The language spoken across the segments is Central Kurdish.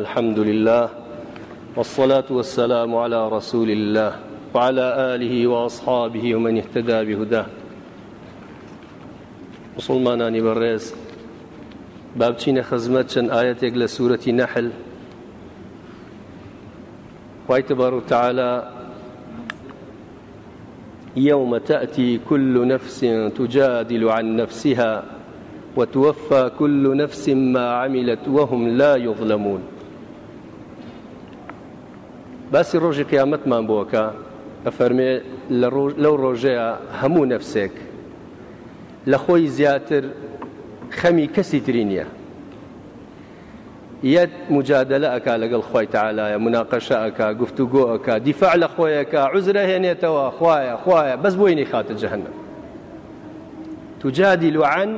الحمد لله والصلاة والسلام على رسول الله وعلى آله وأصحابه ومن اهتدى بهداه مسلمانانی بەڕێز با بچینە خزمەت چەند ئاەتێک لە سوورەتی نەحل وایتەبار وتعاالە يوم تأتي كل نفس تجادل عن نفسها وتوفى كل نفس ما عملت وهم لا يظلمون باسی ڕۆژی قیامەتمان بۆکە ئەفەرمێ لەو ڕۆژەیە هەموو نەفسێک لە خۆی زیاتر خەمی کەسی تری نییە یەت مجادلە ئەک لەگەڵ خۆی تعالایە مناقەشە ئەک گفتو گۆ ئەک دیفاع لە خۆیەکە عزرە هێنێتەوە خوایە خوایە بەس بۆینی خاتە جەهنم تجادل عن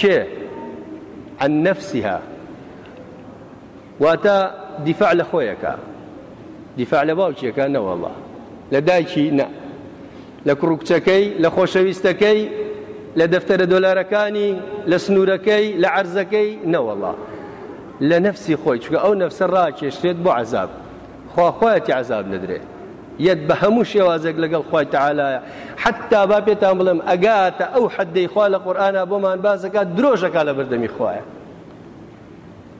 کێ عن نفسها واتە دیفاع لە خۆیەکە دیفاع لە باوکیەکە نەوەڵە لە دایکی نە لە کوڕکچەکەی لە خۆشەویستەکەی لە دەفتەرە دۆلارەکانی لە سنوورەکەی لە عرزەکەی نەوەڵە لە نفسی خۆی چکە ئەو نفسە ڕاکێشرێت بۆ عذاب خواخوایەتی عذاب نەدرێت یەت بە هەموو شێوازێک لەگەڵ خۆی تەعاالایە حتا با پێتان بڵم ئەگاتە ئەو حەدەی خوا لە قورآە بۆمان بازەکە درۆژەکە لە بەردەمی خۆیە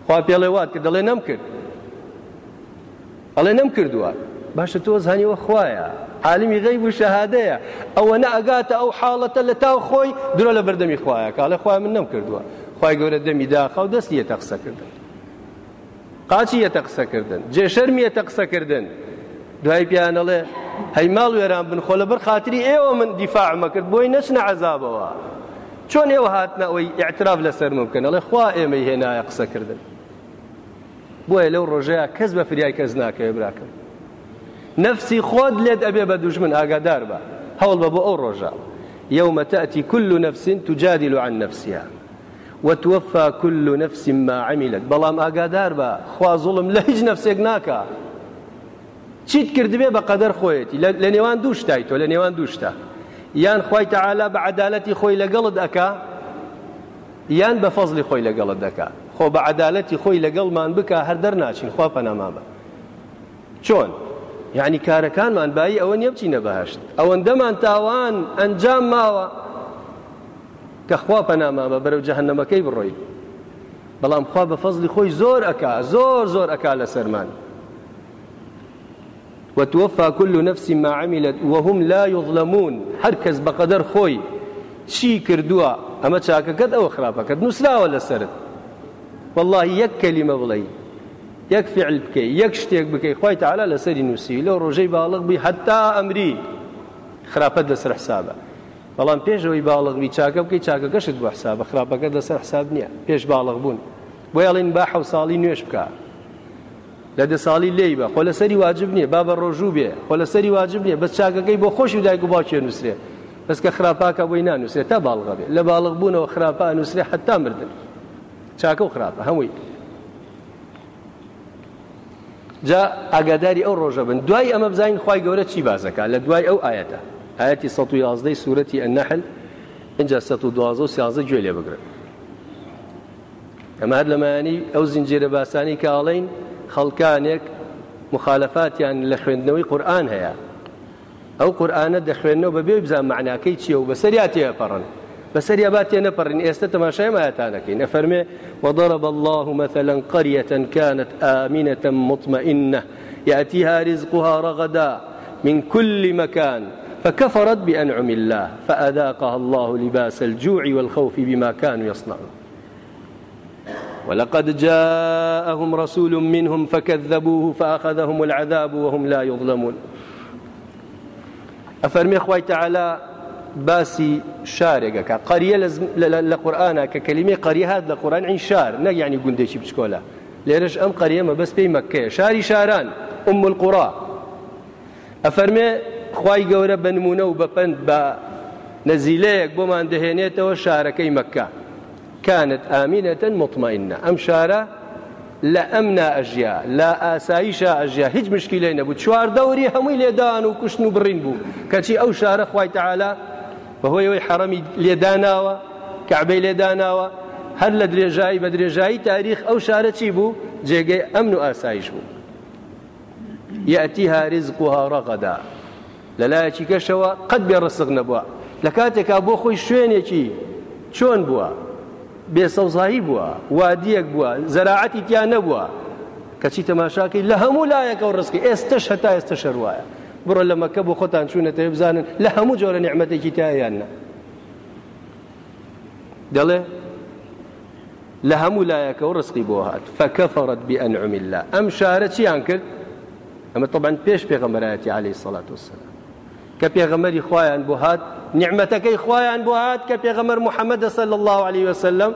خوا پێڵێ وات کە دەڵێ نەم کرد ئەڵێ نەم کردووە باشە تۆ زانیوە خویە عالمی غەیب و شەهادەیە ئەوە نە ئەگاتە ئەو حاڵەتە لە تاو خۆی درۆ لە بەردەمی خویە کاڵە خوا من نەم کردووە خی گەورە دەمی داخە و دەستی یەتە قسەکردن قاچی یەتە قسەکردن جێشەرمی یەتە قسەکردن دوای پیانەڵێ هەیماڵ وێران بن خۆ لەبەر خاتری ئێوە من دیفاع مەکرد بۆی نەچنە عذابەوە چۆن ئێوە هاتنەوەی ئاعتراف لەسەر من بکەن ئەڵێ خوا ئێمەی هێنایە قسەکردن بۆیە لەو ڕۆژەیە کەس بە فریای کەس ناکەوێ براکەم نفسی خۆت لێت ئەبێ بە دوژمن ئاگادار بە هەوڵ بە بۆ ئەو ڕۆژە يوم تأتي كل نفس تجادل عن نفسها وتوفى كل نفس ما عملت بەڵام ئاگادار بە خوا زوڵم لە هیچ نفسێک ناکە چیت کردبێ بە قەدەر خۆیەتی لە نێوان دوو شتای تۆ لە نێوان دوو شتە یان خی تەعالا بە عدالەتی خۆی لەگەڵت ئەکا یان بە فەزلی خۆی لەگەڵت دەکات خۆ بە عدالەتی خۆی لەگەڵمان بکە هەر دەرناچین خوا پەناما بە چۆن یعنی کارەکانمان باایی ئەوە نیە بچینە بەهشت ئەوەندەمان تاوان ئەنجام ماوە کە خوا پەناما بە بەرەو جەهنەمەکەی بڕۆی بەڵام خوا بە فەزلی خۆی زۆر ئەک زۆر زۆر ئەک لە سەرمان وتوفى كل نفس ما عملت وهم لا يظلمون هر کس بقدر خوي چی کردووە ئەمە چاکەکەت ئەوە خراپەکەت نووسراوە لەسرت والله یەک کەلیمە بڵێ یەک فعل بکەی یەک شتێک بکەی خۆی تعالا لەسەری نووسی لەو ڕۆژەی باڵق بی حتا ئەمری خراپەت لەسەر حسابە بەڵام پێشەوەی باڵق بی چاکە بکەی چاکەکەشت بە حسابە خراپەکە لەسەر حساب نییە پێش باڵق بوون بۆ یاڵین با حە ساڵی نوێش بکە لە دە ساڵی لی بە خۆ لەسەری واجب نییە با بە ڕۆژوو بێ خۆ لەسەری واجب نییە بەس چاکەکەی بۆ خۆشی دایک و باچێ نووسێ بەسکە خراپاکە بۆی نانووسێت تا باڵغە بێ لە باڵق بوونەوە خراپە نووسێ حتا مردن چاکە و خراپە هەمووی جا ئاگاداری ئەو ڕۆژە بن دوای ئەمە بزانین خی گەورە چی بازەکە لە دوای ئەو ئاەتە ئاەتی ١11 سوورەتی ئەنەحل اینجا 12 گوێ لێ بگرن ئەمە هەر لەمانی ئەو زیینجێرە باسانی کاڵین خەڵکانێک مخالفاتیان لە خوێندنەوەی قورآن هەیە ئەو قورآانە دەخوێنەوە بەبێ بزان معناکەی چیە و بەسەریاتێ پەڕن بەسەر یابات تێ نەپەڕین ئێستا تەماشای مایەتانەکەین نەفەرمێ وضرب الله مثلا قرية كانت آمنة مطمئنة يأتيها رزقها رغدا من كل مكان فكفرت بأنعم الله فأذاقها الله لباس الجوع والخوف بما كانوا يصنعون ولقد جاءهم رسول منهم فكذبوه فأخذهم العذاب وهم لا يظلمون أفرمي أخوي تعالى باسی شارێکەکە قەریە لە قورآانە کە کەلیمەی قەری هاات لە قورآان عین شار نەگیانی گوندێکی بچکۆلە لێرەش ئەم قەریەمە بەس پێی مەکەیە شاری شاران ئوم القڕا ئەفەرمێ خی گەورە بە نمونە و بەپند بە نەزیلەیەک بۆمان دەهێنێتەوە شارەکەی مەکە كانت آمنة مطمئنة أم شارة لا أمنا أجيا لا آسايش أجيا هج مشكلة نبود شوار دوري همي لدان وكشن برين بو كتشي أو شارة خواي تعالى بەهۆی ئەوەی حەڕەمی لێداناوە کەعبەی لێداناوە هەر لە درێژایی بە درێژایی تاریخ ئەو شارە چی بوو جێگەی ئەمن و ئاسایش بوو یەتیها ڕزقها ڕەغەدا لەلایەکی کەشەوە قەت بێ ڕسق نەبووە لە کاتێکا بۆ خۆی شوێنێکی چۆن بووە بێسەوزایی بووە وادیەک بووە زەراعەتی تیان نەبووە کەچی تەماشاکەی لە هەموو لایەکە و ڕسکی ئێستش هەتا ئێستا شەروایە بڕۆ لە مەکە بۆ خۆتان چوونەتەوە بزانن لە هەموو جۆرە نیعممەتێکی تایاننا دەڵێ لە هەموو لایەکە و ڕسقی بۆ هات فەکەفڕەت بئەنعمیلا ئەم شارە چیان کرد ئەمە طبعاً پێش پێغەمەرایەتی عليهەی سەڵات وسلام کە پێغەمەری خۆیان بۆ هات نیعممەتەکەی خۆیان بۆ هات کە پێغەمەر محەممەدە سەل الله عليه وسلم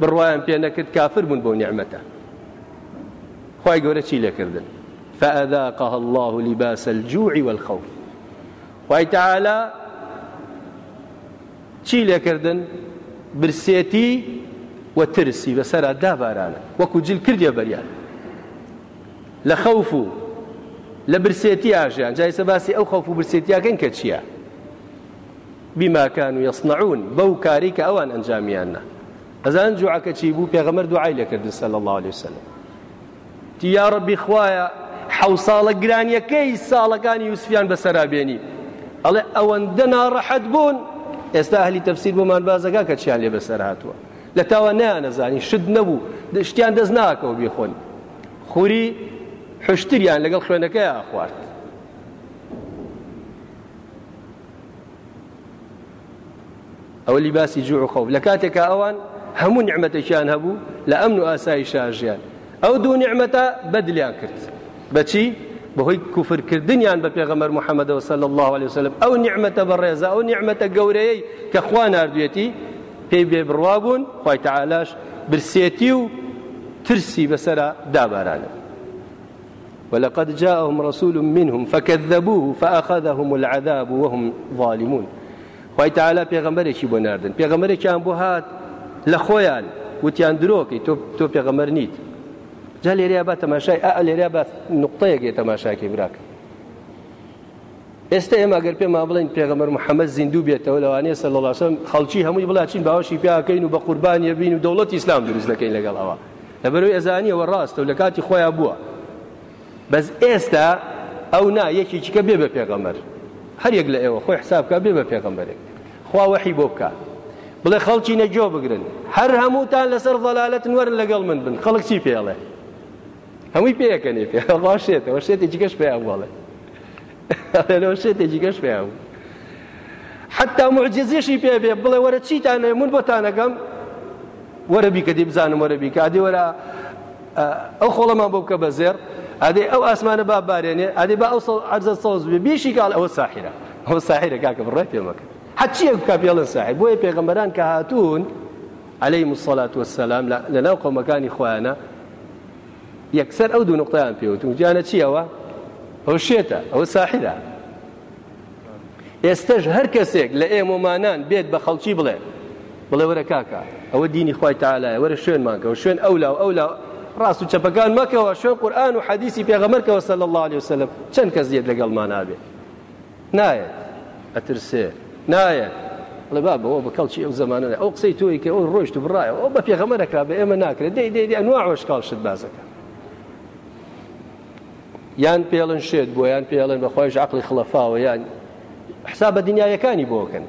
بڕواان پێ نەکرد کافر بوون بۆ نیعممەتە خی گەورە چی لێکردن فأذاقها الله لباس الجوع والخوف وای تعالا چی لێکردن برسێتی و ترسی بەسەرا دابارانە وەکو جل کردیە بەریان لە خەوف و لە برسێتی ئاژیان جایسە باسی ئەو خەوف و برسێتیاکەن کە چییە بیماکان و یەصنعون بەو کاری کە ئەوان ئەنجامیانە ئەزان جوعکە چی بوو پێغەمەر دوعای لەکردن سەل الله عليه وسلم تیارە بیخوایە حەو ساڵە گرانیەکەی ساڵەکانی یوسفیان بەسەرابێنی ئەڵێ ئەوەندە ناڕەحەت بوون ئێستا هەلی تەفسیر بۆمان بازەکە کە چیان لێ بەسەر هاتووە لە تاوە نیانەزانی شت نەبوو شتیان دەست ناکەەوە بێخۆن خوری حشتریان لەگەڵ خوێنەکەی ئاخوارد ئەوە لیباسی جوع و خەوف لە کاتێکە ئەوان هەموو نیعممەتێکیان هەبوو لە ئەمن و ئاسایی شاژیان ئەو دوو نیعممەتە بەدلیان کرد بەچی بەهۆی کوفرکردنیان بە پێغەمەر محەممەدەوە سەل الله عليه وسلم ئەو نیعممەتە بە ڕێزە ئەو نیعممەتە گەورەیەی کە خوا نردوێتی پێی بێ بڕوا بوون خیتەعالاش برسێتی و ترسی بەسرە دابارانە ولقد جاءهم رسول منهم فكذبوه فأخذهم العذاب وهم ظالمون خی تعالا پێغەمبەرێکی بۆ نردن پێغەمەرێکیان بۆ هات لە خۆیان وتیان درۆکی تۆ پێغەمەر نیت جا لێریا با تەماشای ئا لێریا بە نقطەیەکێ تەماشاکی براکە ئێستا ئێمە گەر پێ ما بڵین پێغەمەر محەممەد زیندوو بێتەوە لەوانەیە سە لەڵاشم خەڵکی هەمووی بڵاچین باوەشی پیاکەین و بە قوربانیە بین و دەوڵەت ئیسلام دروست دەکەین لەگەڵ ئەوە لەبەرەوەی ئەزانیەوە ڕاستە و لە کاتی خۆیان بووە بەس ئێستا ئەو نا یەکی چکە بێ بە پێغەمەر هەر یەک لە ئێوە خۆی حسابکە بێ بە پێغەمبەرێک خواوەحی بۆ بکە بڵێ خەڵکی نەجۆ بگرن هەر هەمووتان لەسەر ڵەلالەتن وەرن لەگەڵ من بن خەڵک چی پێڵێ هەمووی پێەکەنی پێ باشێتەوە شێتێکی گەش پێیان بڵێ لەەوە شێتێکی گەش پێیان حتا معجززیشی پێ بێ بڵێ وەرە چیتانە من بۆتانەگەم وەرە بیکە دی بزانم وەرە بیکە ئادی وەرە ئەو خۆڵەمان بۆ بکە بەزێر ئادێ ئەو ئاسمانە با بارێنێ ئادی با ئەو عرزە سەوز بێ بیشی کاڵ ئەوە ساحرە ئەو ساحرە کاکە بڕێ پێمەکە حچیە کا پێڵن ساحر بۆیە پێغەمبەران کە هاتوون عليهم الصلاة والسلام لەناو قۆمەکانی خۆیانە یەکسەر ئەو دوو نقطەیان پێوتتم گیانە چیەوە ئەو شێتە ئەو ساحرە ئێستش هەر کەسێک لە ئێمەمانان بێت بە خەڵکی بڵێ بڵێ وەرە کاکە ئەوە دینی خی تاالایە وەرە شوێنمانکەەوە شوێن ئەو لاو ئەو لاو ڕاست و چەپەکان مەکەوە شوێن قورآن و حەدیسی پێغەمەرکەوە سەل الله عليه وسلم چەند کەس دێت لەگەڵمان نابێت نایەت ئەترسێ نایەت لە بابەوە بە کەڵکی ئەو زمانە ئەو قسەی تۆیکە ئەو ڕۆشت و بڕایەوە ئەو بە پێغەمەرەکرا بە ئێمە ناکرێت دەی دەی ئەنوا عۆشکاڵشت بازەکە یان پێڵن شێت بۆ یان پێڵن بەخۆش عقلی خلەفاوە یان حساب بە دنیایەکانی بۆکەن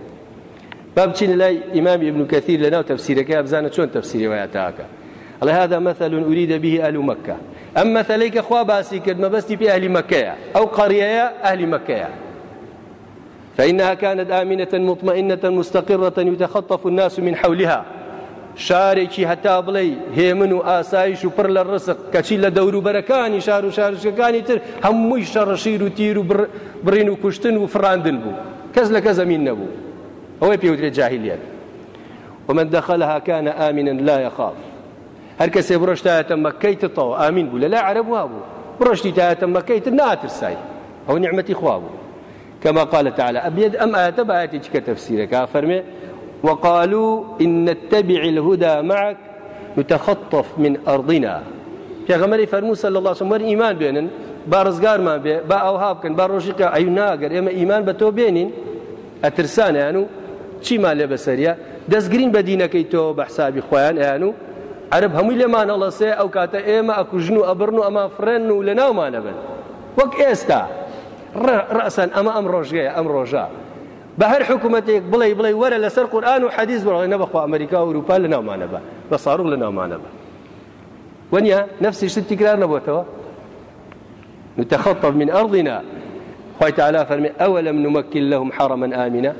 با بچین لای ئیمامی ابن کەثیر لەناو تەفسیرەکە بزانە چۆن تەفسیری وایە تاکە ئەڵێ هذا مثل أريد به أهل مكة ئەم مەثەلەی کە خوا باسی کرد مەبەستی پێ ئەهلی مەکەیە ئەو قەریەیە ئەهلی مەکەیە فإنها كانت آمنة مطمئنة مستقرة يتخطف الناس من حولها شارێکی هەتا بڵێ هێمن و ئاسایش و پڕ لە ڕسق کەچی لە دەوروبەرەکانی شار و شارشەکانی تر هەمووی شەڕەشیر و تیر و بڕین و کوشتن و فراندن بوو کەس لە کە زەمین نەبوو ئەوەی پێوترێت جاهلیت ومن دخلها كان آمنا لا يخاف هەر کەسێ بڕشتایەتە مەکەی تەوە ئامین بوو لە لای عرب وا بوو بڕشتی تایەتە مەکەی تر ناترسای ئەو نعمەتی خوا بوو كما قال تعالى أبيد أم آية بآية كتفسيرك فرمي وقالوا إن نتبع الهدى معك نتخطف من أرضنا پێغەمەری فەرموو سە لە لاسم وەر ئیمان بێنن با ڕزگارمان بێ با ئەوها بکەن با ڕۆژیکە ئەو ناگەر ئێمە ئیمان بە تۆ بێنین ئەترسانیان و چیمان لێ بەسەریە دەستگرین بە دینەکەی تۆ بە حسابی خۆیان ئەیان و عرب هەمووی لێمان ئەڵەسێ ئەو کاتە ئێمە ئەکوژن و ئەبرن و ئەمە فرێن و لە ناومانە بن وەک ئێستا ڕەسەن ئەمە ئەم ڕۆژگەیە ئەم ڕۆژە بە هەر حکوومەتێک بڵێ بڵێ وەرە لەسەر قورآان و حەدیز بڕڵێ نەبخوا ئەمریکا و وروپا لە ناومانە بە بە ساڕوو لە ناومانە بە وەنیا نفسی شت تکرار نەبووتەوە نتخطف من أرضنا خی تعالا فەرمی ئەوەلم نمەکیل لەهم حرممن ئامینە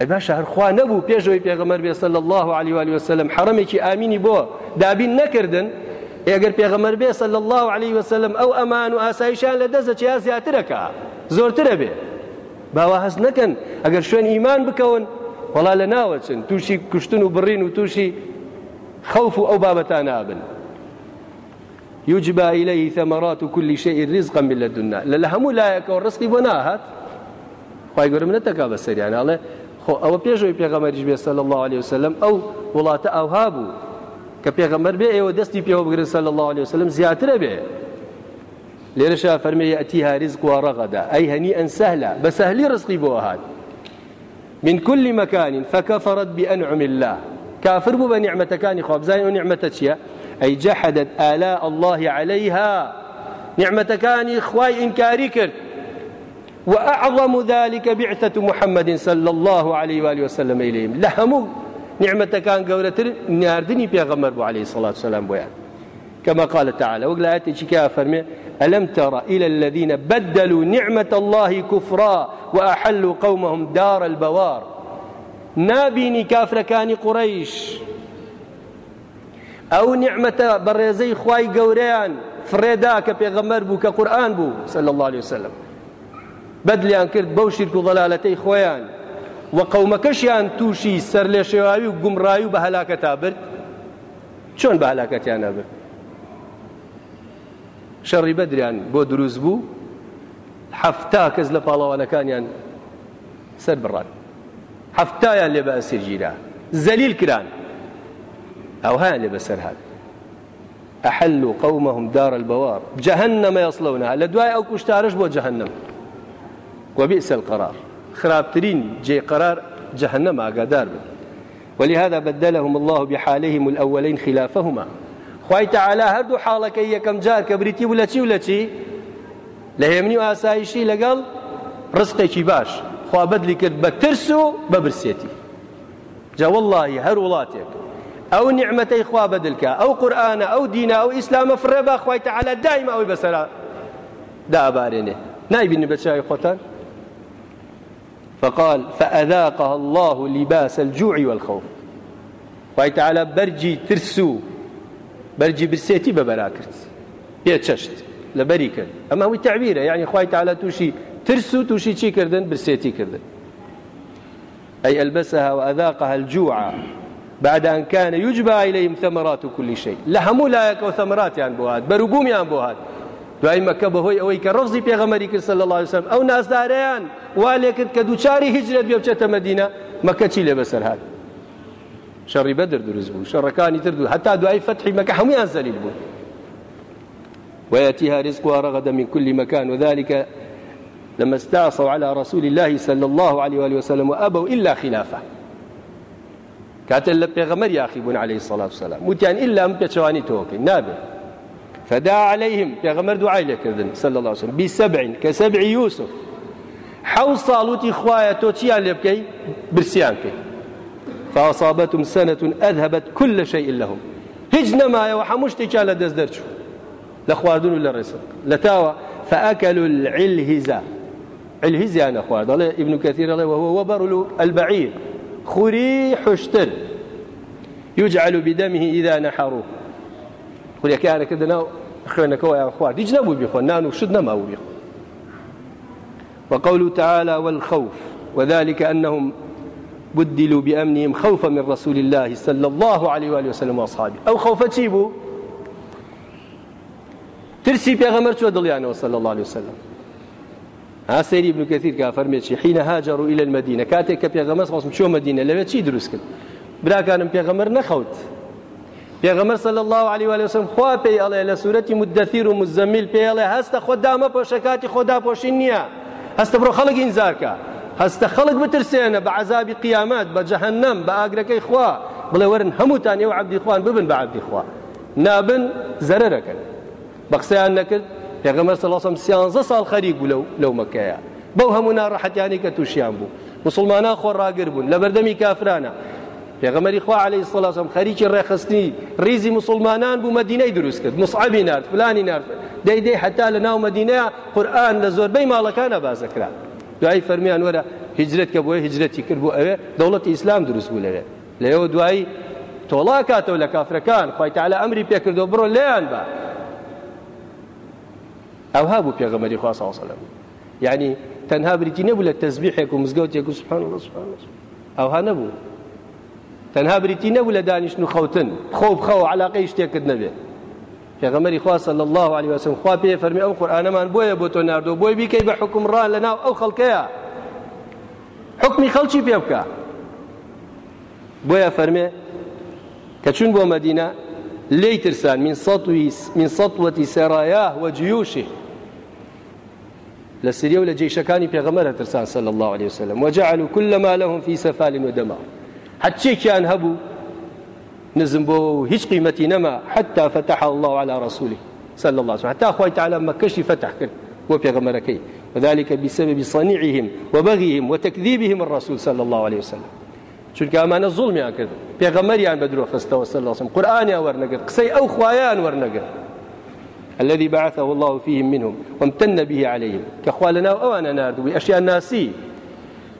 ئە باشە هەرخوا نەبوو پێشەوەی پێغەمەر بێسە لە الله علی وال وسلم حرمێکی ئامینی بۆ دابین نەکردن ئێگەر پێغەمەر بێسە لە الله عليه وسلم ئەو ئەمان و ئاسایشان لە دەزە چیا زیاترەکە زۆرترە بێت باوا هەست نەکەن ئەگەر شوێن ئیمان بکەون وڵا لە ناوەچن تووشی کوشتن و بڕین و تووشی خەوف و ئەو بابەتان نابن يجبى إليه ثمرات كل شيء رزقا من لدنا لە هەموو لایەکە و ڕستقی بۆ ناهات خی گەورم نەتەکا بە سەریان ئاڵێ خۆ ئەوە پێشەوەی پێغەمەریش بێ سەل الله عليه وسلم ئەو وڵاتە ئەوها بوو کە پێغەمەر بێ ئێوە دەستی پێوە بگرن سەل الله عليه وسلم زیاترە بێ لێرەشا فەرمێ ئەتیها ریزق وەڕەغەدا ئەی هەنی ئەن سەهلا بە سەهلی ڕزقی بۆ هات من كل مكان فكفرت بأنعم الله كافر بو بنعمتكاني خاب زين ونعمتك يا أي جحدت آلاء الله عليها نعمتكاني خواي إنكاري كرت وأعظم ذلك بعثة محمد صلى الله عليه وآله وسلم إليهم لهمو نعمتكان قولتر ناردني بيغمر عليه الصلاة والسلام بيان كما قال تعالى وقلعت كافر منه ألم تر إلى الذين بدلوا نعمة الله كفرا وأحلوا قومهم دار البوار نابيني كافركان قريش ئەو نعمەتە بەڕێزەی خوای گەورەیان فرێدا کە پێغەمەر بوو کە قورآن بوو سل الله عليه وسلم بەدلیان کرد بەو شیرک و دەلالەتەی خۆیان و قەومەکەشیان تووشی سەر لێ شێواوی و گومڕایی و بە هەلاکەتا برد چۆن بە هەلاکەتیان نەبرد شەڕی بەدریان بۆ دروست بوو حفتا کەس لە پاڵەوانەکانیان سەر بڕان هەفتایان لێ بە ئەسیر گیرا زەلیل کران ئەو هیان لێ بەسەر هاات ئەحلوا قومهم دار البوار جهنم يصلونها لە دوای ئەو کوشتارش بۆ جهنم وبئس القرار خرابترين جي قرار جهنم ئاگادار بن ولهذا بدلهم الله بحالهم الأولين خلافهما خی تەعالا هەردوو حاڵەکەی یەکەم جار کە بریتی و لە چی و لە چی لە هێمنی و ئاسایشی لەگەڵ ڕستێکی باش خوا بەدلی کرد بە ترس و بەبرسێتی جاوەڵی هەر وڵاتێک ئەو نیعممەەی خوا بەدلکە ئەو قورآانە ئەو دینا و ئیسلامە فرێبا خی تەعالا دایم ئەوی بەسەرا دابارێنێ نایبینی بە چاوی خۆتان فقال فأذاقها الله لباس الجوع والخوف خی تەعالا بەرجی ترس و بەرجی برسێتی بەبەرا کرد پێ چەشت لە بەری کرد ئەمە وی تعبیرە یعنی خی تاالە تووشی ترس و تووشی چی کردن برسێتی کردن ئەی ئەلبەسەها و ئەذاقها الجوع بعد أن كان يجبى إليهم ثمرات كل شيء لهموا لایەکە و ثمراتیان بۆ هاات بەروبوومیان بۆ هاات دوای مەکە بەهۆی ئەوەی کە ڕۆزی پێغەمەری کرد سەل الله وسلم ئەو نازدارەیان وا لێ کرد کە دووچاری هیچرە بێ بچێتە مدینە مەکە چی لێ بەسەر هاات شەڕی بەدر دروست بوو شەڕەکانی تر دوو هەتا دوای فەتحی مەکە هەمویان زەلیل بوو ويأتيها رزقها رغدا من كل مكان وذلك لما استعصوا على رسول الله صلى الله عليه وآله وسلم وأبوا إلا خلافه كاتل لبيغمر ياخيبون عليه الصلاة والسلام متيان إلا أم بيتشواني توكي نابه فدعا عليهم بيغمر دعاء لكذن صلى الله عليه وسلم بسبع كسبع يوسف حو صالوتي خوايا توتيان لبكي برسيانكي فأصابتهم سنة أذهبت كل شيء لهم هج نمايا وحمشتي كان لدز درتشو لخواردون ولا رسل لتاوى فأكلوا العلهزة الهزة أنا خوارد الله ابن كثير الله وهو وبر البعير خري حشتر يجعل بدمه إذا نحروه خري كان كدنا خوێنەکەەوە یان خوارد هیچ نەبوو بخۆن نان و شت نەماوە بخۆ وقوله تعالى والخوف وذلك أنهم بدلوا بأمنهم خوفا من رسول الله صلى الله عليه وآله وسلم وأصحابه أو خوفة تيبو ترسي بيغمر شو دليانه صلى الله عليه وسلم ها سيري ابن كثير كافر ميتشي حين هاجروا إلى المدينة كاتك بيغمر صلى شو مدينة لما تشي دروس كل برا كان بيغمر نخوت پێغەمەر سەل الله علی وسم خوا پێی ئەڵێ لە سوورەتی مدەثیر و مزەمیل پێڵێ هەستە خۆدامە پۆشەکاتی خۆدا پۆشین نییە هەستە بڕۆ خەڵک ئینزارکە هەستە خەڵک بترسێنە بە عذابی قیامەت بە جەهنم بە ئاگرەکەی خوا بڵێ ورن هەمووتان ئێوە عبدی خوان ببن بە عبدی خوا نابن زەرەرەکەن بە قسەیان نەکرد پێغەمەر سەڵسم سیانزە ساڵ خەریک بوو لەو لەو مەکەیە بەو هەموو ناڕەحەتیانی کە تووشیان بوو مسلمانان خۆ ڕاگر بوون لە بەردەمی کافرانە پێغەمەری خوا عليه سڵسم خەریکی ڕێخستنی ریزی مسلمانان بوو مەدینەی دروست کرد مصعبی نرد فلانی نرد دەیدەی حتا لە ناو مەدینەیە قورآن لە زۆربەی ماڵەکانە بازەکران دوایی فەرمیان وەرە هجرت کە بۆیە هجرەتی کردبوو ئەوێ دەوڵەتی ئیسلام دروست بوو لەوێ لەەوە دوایی تۆڵا کاتەوە لە کافرەکان خیتەعالا ئەمری پێکردەوە بڕۆ لێیان بە ئەوها بوو پێغەمەری خوا ساڵسەلم یعنی تەنها بریتی نەبوو لە تەزبیحێک و مزگەوتێک و سوبحان الله سبحان الله ئەوها نەبوو تەنها بریتی نەبوو لە دانیشت و خەوتن خۆ بخەوە علاقەی شتێکت نەبێت پێغەمەری خواصل الله عليه وسلم خوا پێ فەرمی ئەو قورآنەمان بۆیە بۆ تۆ ناردۆ بۆی بیکەی بە حکمڕان لەناو ئەو خەڵکەیە حکمی خەڵکی پێ بکە بۆیە فەرمێ کە چون بۆ مەدینە لێی ترسان من سطوي من سطوة سراياه وجيوشه لسرية ولا جيش كان بيغمرة ترسان صلى الله عليه وسلم وجعلوا كل ما لهم في سفال ودماء حتى كان هبوا نزم بۆ هیچ قیمەتی نەما حتا فتح الله على رسوله صلى الله عليه وسلم حتى خوي تعالى مكشي فتح كن وبيغمركي وذلك بسبب صنيعهم وبغيهم وتكذيبهم الرسول صلى الله عليه وسلم چونکە ئەمانە زوڵمیان کرد پێغەمەریان بە درۆخستەوە سەلاسم قورآانیان وەرنەگرت قسەی ئەو خوایان وەرنەگرت الذي بعثه الله فيهم منهم وامتن به عليهم كخوالنا أوانا ناردوي أشياء ناسي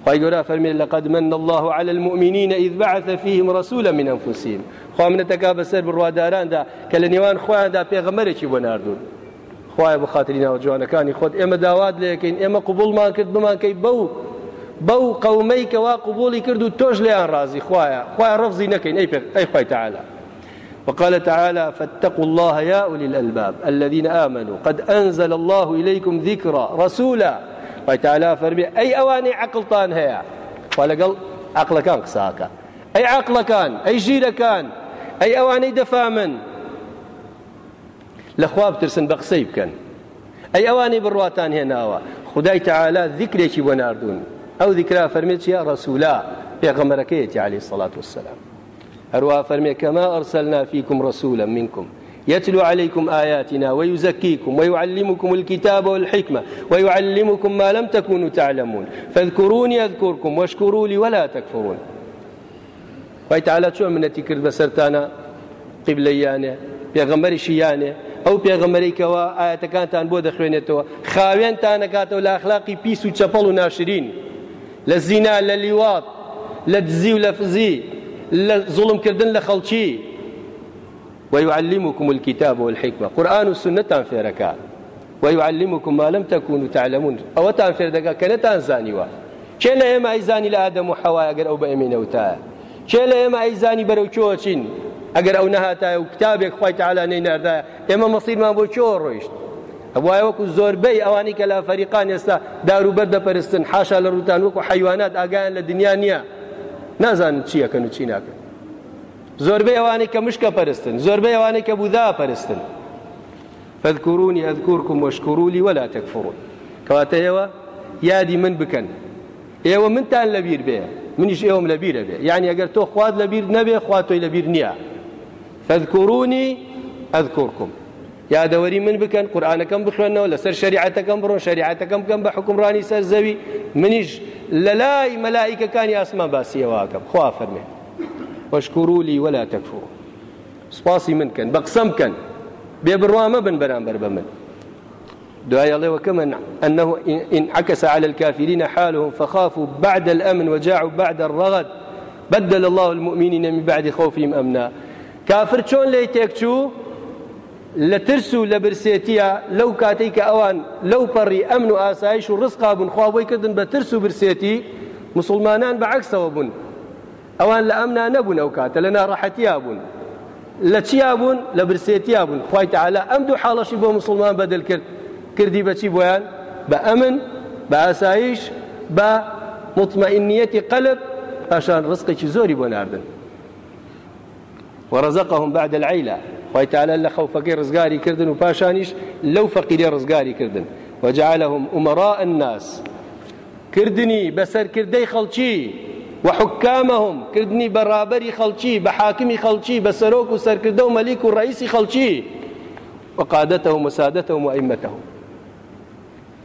خی گەورە فەرمێت لەقد من الله على المؤمنین إذ بعث فيهم رسولا من أنفسهم خوا منەتەکا بەسەر بڕواداراندا کە لە نێوان خۆیاندا پێغەمەرێکی بۆ نردون خخوایە بە خااتری ناوە جوانەکانی خۆت ئێمە داوات لەکەین ئێمە قوبولمان کرد بمانکەی بەو بەو قەومەی کەوا قوبولی کرد و تۆش لێیان ڕازی خخوایە خخوای ڕفزی نەکەین ئەی ئەیخوای تعاالە. وقال تعالى فاتقوا الله يا أولي الألباب الذين آمنوا قد أنزل الله إليكم ذكرى رسولا پایتالا فەرمی ئەی ئەوانی عقلتان هەیە خوا لەگەڵ عقلەکان قساکە ئەی عقلەکان ئەی ژیرەکان ئەی ئەوانەی دەفامن لە خوا بترسن بە قسەی بکەن ئەی ئەوانی بڕواتان هێناوە خدای تعالا ذیکرێکی بۆ ناردون ئەو ذیکرا فەرمێت چیە ڕەسوولا پێغەمەرەکەیەتی علی سەڵات وسلام هەروە فەرمێ کەما ئەرسەلنا فیکم ڕەسوولە منکم يتلو عليكم آياتنا ويزكيكم ويعلمكم الكتاب والحكمة ويعلمكم ما لم تكونوا تعلمون فاذكروني أذكركم واشكروا لي ولا تكفرون خی تعالە چۆن منەتی کرد بە سەرانە قیبلەیانێ پێغەمەریشییانێ ئەو پێغەمەریکەوە ئاەتەکانتان بۆ دەخوێنێتەوە خاوێنتان نەکاتەوە لە ئەخلاقی پیس و چەپەڵ و ناشرین لە زینا لە لیوات لە دزی و لە فزی لە زوڵمکردن لە خەڵکی ويعلمكم الكتاب والحكمة قرآن والسنة تنفيرك ويعلمكم ما لم تكونوا تعلمون أو تنفيرك كان تنزانيوا كان إما إيزاني لآدم وحواء أقر أو بأمين أو تاء كان إما إيزاني برو چوشين أقر أو نهاتا وكتابك خواهي على نين أردا إما مصير ما بو چور روشت وای وەکو زۆربەی ئەوانی کە لە فەریقان ئێستا داروبەر دەپەرستن حاشا لە ڕوتان وەکو حیوانات ئاگایان لە دنیا نییە نازانن چیەکەن و چی ناکەن زۆربەی ئەوانەی کە مشکە پەرستن زۆربەی ئەوانەی کە بودا پەرستن فەذکوڕونی ئەذکورکم وەشکوڕولی وەلا تەکفڕون کەواتە ئێوە یادی من بکەن ئێوە منتان لەبیر بێ منیش ئێوەم لەبیرە بێ یعنی ئەگەر تۆ خوات لەبیر نەبێ خواتۆی لەبیر نییە فەذکوڕونی ئەذکورکم یادەوەری من بکەن قورآانەکەم بخوێنەوە لەسەر شریعەتەکەم بڕۆن شریعەتەکەم بکەم بە حکومڕانی سەر زەوی منیش لە لای مەلایکەکانی ئاسمان باسیەوەکەم خوا فەرمێن وەشکورو لی وەلا تەکفۆ سپاسی منکەن بە قسەم بکەن بێ بڕوامە بن بەرامبەر بە من دعاء الله وكمن أنه إن عكس على الكافرين حالهم فخافوا بعد الأمن وجاعوا بعد الرغد بدل الله المؤمنين من بعد خوفهم أمنا كافر چون لي تكچو لترسو لبرسيتيا لو كاتيك أوان لو بري أمن وآسايش ورزقا بن خوابوي كدن بترسو برسيتي مسلمانان بعكس وبن ئەوان لە ئەمنا نەبوون ئەو کاتە لە ناڕەحەتیا بوون لە چیا بوون لە برسێتیا بوون خی تعالا ئەم دوو حاڵەشی بۆ مسلمان بەدل کرد کردی بەچی بۆیان بە ئەمن بە ئاسایش بە مطمئنیەتی قەلب پاشان ڕزقێکی زۆری بۆ ناردن وەرەزەقهم بعد العیلە خی تعالا لە خەوفەکەی ڕزگاری کردن و پاشانیش لەو فەقیرێ ڕزگاری کردن وەجعلهم ئومەڕا الناس کردنی بەسەرکردەی خەڵکی وحكامهم كردني برابري خلشي بحاكمي خلشي بسروك وسركردو مليك ورئيسي خلشي وقادتهم وسادتهم وأئمتهم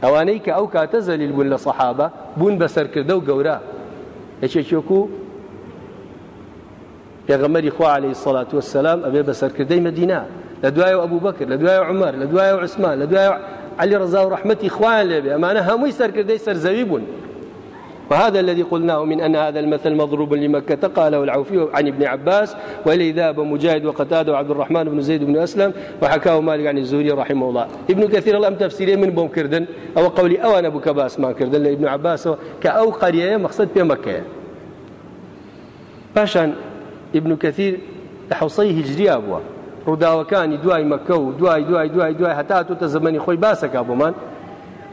ئەوانەی کە ئەو کاتە زەلیل بوون لە سەحابە بوون بەسەرکردە و گەورە یەکێکیۆکو پێغەمەری خوا عليهەی سەڵات وسلام ئەبێ بەسەرکردەی مدینا لە دوایە ئەبوو بکرد لە دوایە عمر لە دوایە عوسمان لە دوایە علی ڕزا و ڕحمەتی خوان لێبێ ئەمانە هەمووی سەرکردەی سەرزەوی بوون وهذا الذي قلناه من أن هذا المثل مضروب لمكة قاله العوفي عن ابن عباس وإليه ذهب مجاهد وقتادة وعبد الرحمن بن زيد بن أسلم وحكاه مالك عن الزهري رحمه الله ابن كثير الأم تفسيري من بوم كردن أو قولي أو أنا بك باس ما كردن لابن عباس كأو قرية مقصد في مكة باشان ابن كثير حوصي هجري أبوه ڕووداوەکانی دوای مەکە و دوای دوای دوای دوای هەتا تۆتە زمانی خۆی باسەکە بۆمان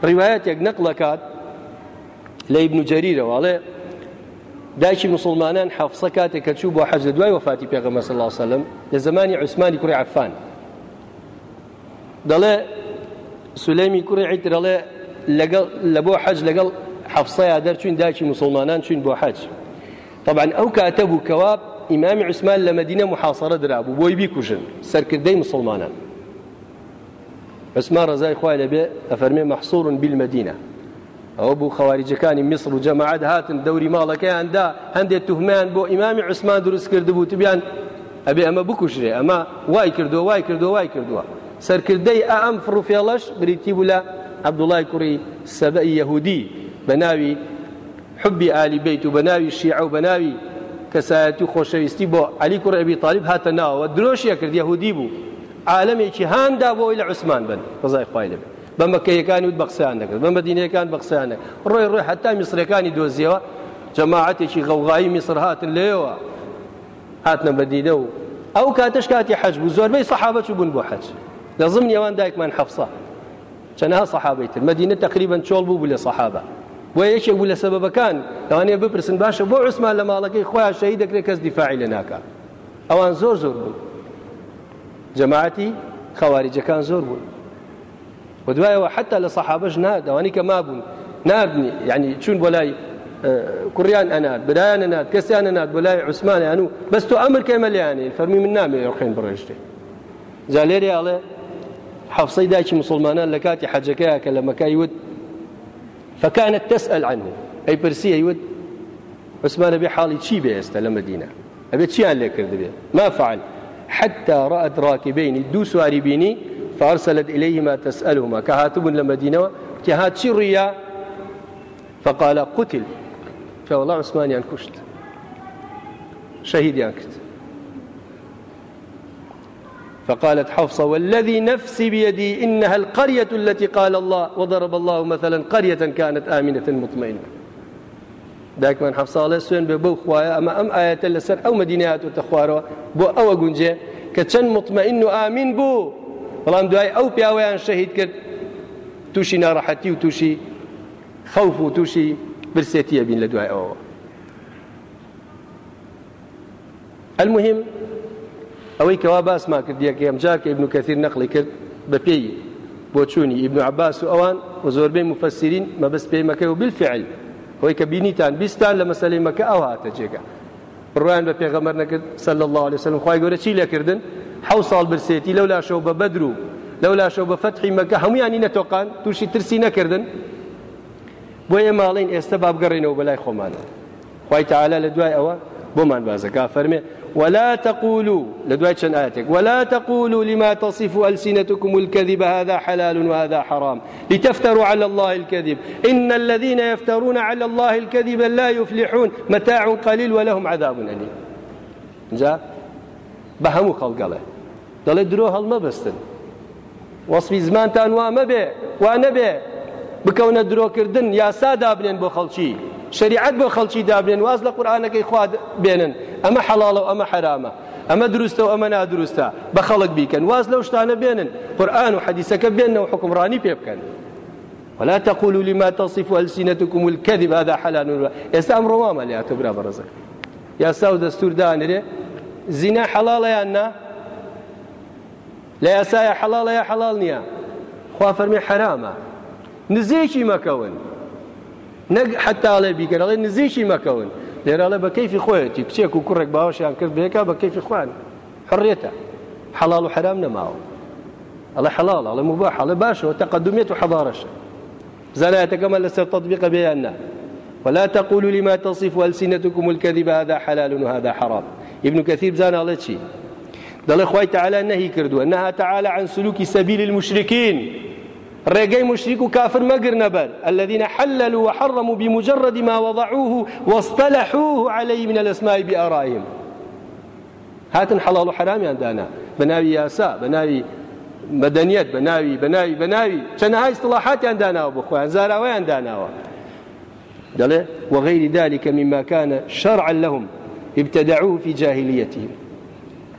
ڕیواەتێک نەقلەکات لە ئیبن جەریرەوەڵێ دایکی مسلمانان حەفسە کاتێک کە چوو بۆ حەج لە دوای وفاتی پێغەمبەر صلی الله وسلم لە زمانی عوسمانی کوڕی عفان دەڵێ سولەیمی کوڕی عیترەڵێ لەگەڵ لە بۆ حەج لەگەڵ حەفسەیە دەرچوین داکی مسلمانان چوین بۆ حەج طبعا ئەو کاتە بوو کەواب ئیمامی عوسمان لە مدینە محاصرە درابوو بۆی بیکوژن سەرکردەی مسلمانان عوسمان ڕزای خوای لەبێ ئەفەرمێ مەحسوورن بالمدینە ئەو بوو خەواریجەکانی میسر و جەماعات هاتن دەوری ماڵەکەیاندا هەندێک توهمیان بۆ ئیمامی عوسمان دروست کرد بوو تبیان ئەبێ ئەمە بکوژرێ ئەمە وای کردو وای کردو وای کردووە سەرکردەی ئەم فڕوفێڵەش بریتی بوو لە عەبدوڵای کوڕی سەبە یەهودی بە ناوی حبی ئالی بیت و بە ناوی شیعە و بە ناوی کەسایەتی خۆشەویستی بۆ علی کوڕ ئەبی تاالب هاتە ناوە درۆشیە کرد یەهودی بوو عالمێکی هاندا بۆی لە عوسمان بن ڕزای خوای لەبێت بە مەکەیەکانی و بەقسەیان دەکرد بە مەدینەکان بەقسەیانە ڕۆی ڕۆی حتا میسرەکانی دۆزیەوە جەماعاتێکی غەوغایی میسر هاتن لێەوە هاتنە بەدینە و ئەو کاتەش کاتی حەج بوو زۆربەی سەحابە چوو بوون بۆ حەج لە زمنی ئەوان دایکمان حەفسە چەنها سەحابەیتر مەدینە تقریبان چۆڵ بوو بوو لە سەحابە بۆ یەکێک بوو لە سەبەکان لەوانێ بپرسن باشە بۆ عوسمان لە ماڵەکەی خۆیان شەهید دەکرێت کەس دیفاعی لە ناکە ئەوان زۆر زۆر بوون جەماعەتی خەواریجەکان زۆر بوون ودوايەوە حتا لە سەحابش ناد ئەوانی کە مابوون نردنی یعنی چون بۆ لای کوڕیان ئەنات برایان ئەنات کەسیان ئەنات بۆ لای عوسمانیان و بەس تۆ ئەمر کەمەلیانی فەرمی من نامێ خێن بڕێژتێ جا لێرێ ئاڵێ حەفسەی داکی مسلمانان لە کاتی حەجەکەیە کە لە مەکای وت فەکانت تەسئل عنه ئەی پرسی ئەیوت عوسمان ئەبێ حاڵی چی بێ ئێستا لە مدینە ئەبێ چیان لێ کرد بێ ما فعل حتى رأت راكبين دو سواری بینی فارسلت إليهما تسألهما كهاتب لمدينة كهات شريا فقال قتل فوالله عثمان يعني كشت شهيد ينكت يعني فقالت حفصة والذي نفسي بيدي إنها القرية التي قال الله وضرب الله مثلا قرية كانت آمنة مطمئنة داك من حفصة الله سوين ببو خوايا أما أم آيات لسر أو مدينات وتخوارها بو أو قنجة كتن مطمئن آمين بو بەڵام دوای ئەو پیاوەیان شەهید کرد تووشی ناڕەحەتی و تووشی خەوف و تووشی برسێتیە بین لە دوای ئەوەوە المهم ئەوەی کەوا باسما کرد یەک ئەم جاکە ئبن کەثیر نەقلی کرد بە پێی بۆ چوونی ئبن عباس و ئەوان و زۆربەی مفسرین مەبەست پێمەکە و بالفعل هۆی کە بینیتان بیستان لە مەسلەی مەکە ئەو هاتە جێگا ڕویان بە پێغەمەر نەکرد سەل الله عليه وسلم خی گەورە چی لەکردن حو ساڵ برسێتی لەو لاشەو بە بەدر و لەو لاشەو بە فەتحی مەکە هەمویانی نەتۆقان تووشی ترسی نەکردن بۆ ئێماڵین ئێستا بابگەڕێنەوە بەلای خۆمانە خی تعالا لە دوای ئەوە بۆمان بازەکە فەرمێ ولا تقولوا لدواي شن آياتك ولا تقولوا لما تصف ألسنتكم الكذب هذا حلال وهذا حرام لتفتروا على الله الكذب إن الذين يفترون على الله الكذب لا يفلحون متاع قليل ولهم عذاب أليم جاء بهمو خلق الله دەڵێ درۆ هەڵمەبستن وەسمی زمانتان وا مەبێ وا نەبێ بکەونە درۆکردن یاسا دابنێن بۆ خەڵکی شریعت بۆ خەڵکی دابنێن واز لە قورآانەکەی خوا بێنن ئەمە حەڵاڵە و ئەمە حرامە ئەمە دروستە و ئەمە نادروستە بە خەڵک بیکەن واز لەو شتانە بێنن قورآن و حەدیسەکە بێننەوە حکمڕانی پێ بکەن ولا تقولوا لما تصف ألسنتكم الكذب هذا حلال ئێستا ئەم ڕۆوامە لێ تبرا بەڕزەکە یاسا و دەستور دانرێ زینا حەڵاڵەیان نا لە یاسایە حەڵاڵەیە حەڵال نییە خوا فەرمی حرامە نزێکی مەکەون نەک حتاڵێ بیگەڕڵێ نزیشی مەکەون لێرەڵێ بە کەیفی خۆیەتی کچێک و کوڕێک باوەشیان کرد بێکا بە کەیفی خوان حڕێتە حەڵال و حرام نەماوە ئەڵە حەڵال ئەڵە مباح حەڵێ باشەوە تەقدمێت و حەضارەشە زەلایەتەکەمە لەسەر تطبیق بێیاننا ولا تقولوا لما تصف ألسنتكم الكذب هذا حلال وهذا حرام ابن كثير زان الله شيء دەڵێ خی تعالا نەهی کردووە نەها تعالا عن سلوکی سەبیل المشرکین ڕێگەی مشریک و کافر مەگر نەبەر الذين حللوا وحرموا بمجرد ما وضعوه واصطلحوه عليه من الاسماء بآرائهم هاتن حلال و حرامیان دانا بناوی یاسا بناوی مدنیت بناوی بناوی بناوی چەندها اصطلاحاتیان داناوە بۆ خۆیان زاراوەیان داناوە دەڵێ وغير ذلك مما كان شرعا لهم ابتدعوه في جاهليتهم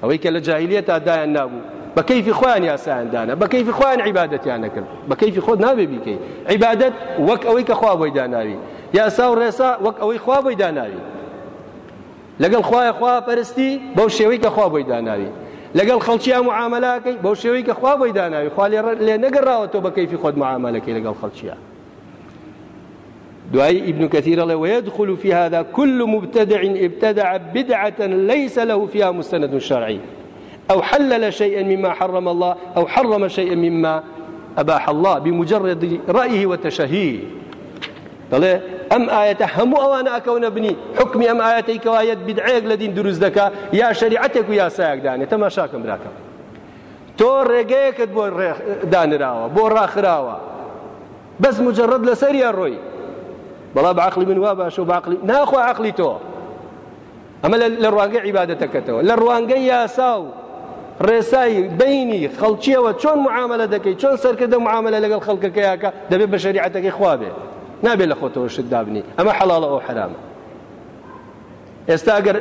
ئەوەی کە لە جاهلیت تادایان نابوو بە کەیفی خۆیان یاسایاندانە بە کەیفی خۆیان عیباەتیان نەکرد بە کەیفی خۆت نابێ بیکەی عیبادت وەک ئەوەی کە خوا بۆی داناوی یاسا و ڕێسا وەک ئەوەی خوا بۆی داناوی لەگەڵ خوایە خوا پەرستی بەو شێوەی کە خوا بۆی داناوی لەگەڵ خەڵکییا معاملاکەی بەو شێوەی کە خوا بۆی داناوی خوا لێ نەگەڕاوە تۆ بە کەیفی خۆت معاملەکەی لەگەڵ خەڵکیە دعاء ابن كثير الله ويدخل في هذا كل مبتدع ابتدع بدعة ليس له فيها مستند شرعي أو حلل شيئا مما حرم الله أو حرم شيئا مما أباح الله بمجرد رأيه وتشهيه دەڵێ ئەم ئاەتە هەموو ئەوانە ئەکەونە بنی حکمی ئەم ئاەتی کەوایەت بدعەیەک لە دین دروست دەکا یا شریعەتێک و یاسایەکدانێت تەماشاکەم براکەم تۆ ڕێگەیەکت بۆ دانراوە بۆ ڕاخراوە بەس مجرد لەسەریە ڕۆی بەڵا بەعقلی من وا باشە و باقلی ناخوا عقلی تۆ ئەمە لە ڕوانگە عیباەتەکەتەوە لە ڕوانگە یاسا و ڕێسایی بینی خەڵکیەوە چۆن معاملە دەکەی چۆن سەرکردە معاملە لەگەڵ خەڵکەکەیاکە دەبێت بە شریعەتەکەی خوابێ نابێت لە خۆتەوە شت دابنی ئەمە حەڵاڵە ئەو حرامە ئێستا ئەگەر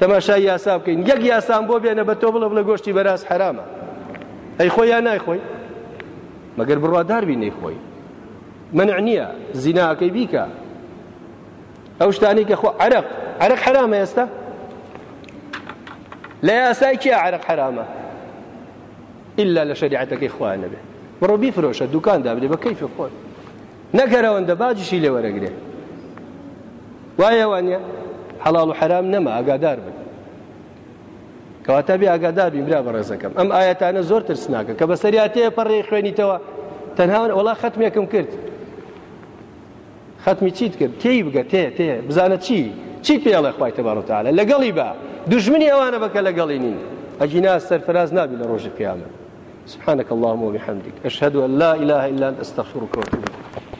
تەماشای یاسا بکەین یەک یاسان بۆ بێنە بە تۆ بڵە بڵە گۆشتی بەراز حرامە ئەی خۆیان نایخۆی مەگەر بڕوادار بینەی خۆی منع نییە زیناکەی بیکە ئەو شتانی کە خۆ عرق عرق حرامە ئێستا لە یاسای کیە عرق حرامە ئللا لە شریعەتەکەی خوانە بێ بڕۆ بیفرۆشە دوکان دابێ بە کەیف خۆن نەگەرەوەندە باجشی لێ وەرەگرێ وایە وانە حەڵاڵ و حرام نەما ئاگادار بن کەواتە بێ ئاگادار بین برا بە ڕێزەکەم ئەم ئاەتانە زۆر ترسناکە کە بەسەریاتەیە پەڕێ خوێنیتەوە تەنها وڵا ختمێکم کرد ختمی چیت کرد تێی بگە تێ تێ بزانە چی چی پێڵێ خخوایتە بەڕتەعاە لەگەڵی بە دژمنی ئەوانە بکە لەگەڵی نین ئەجینا سەرفراز نابی لە ڕۆژی قیامە سبحانك اللهم وبحمدك أشهد أن لا إله إلا أنت أستغفرك وأتوب إليك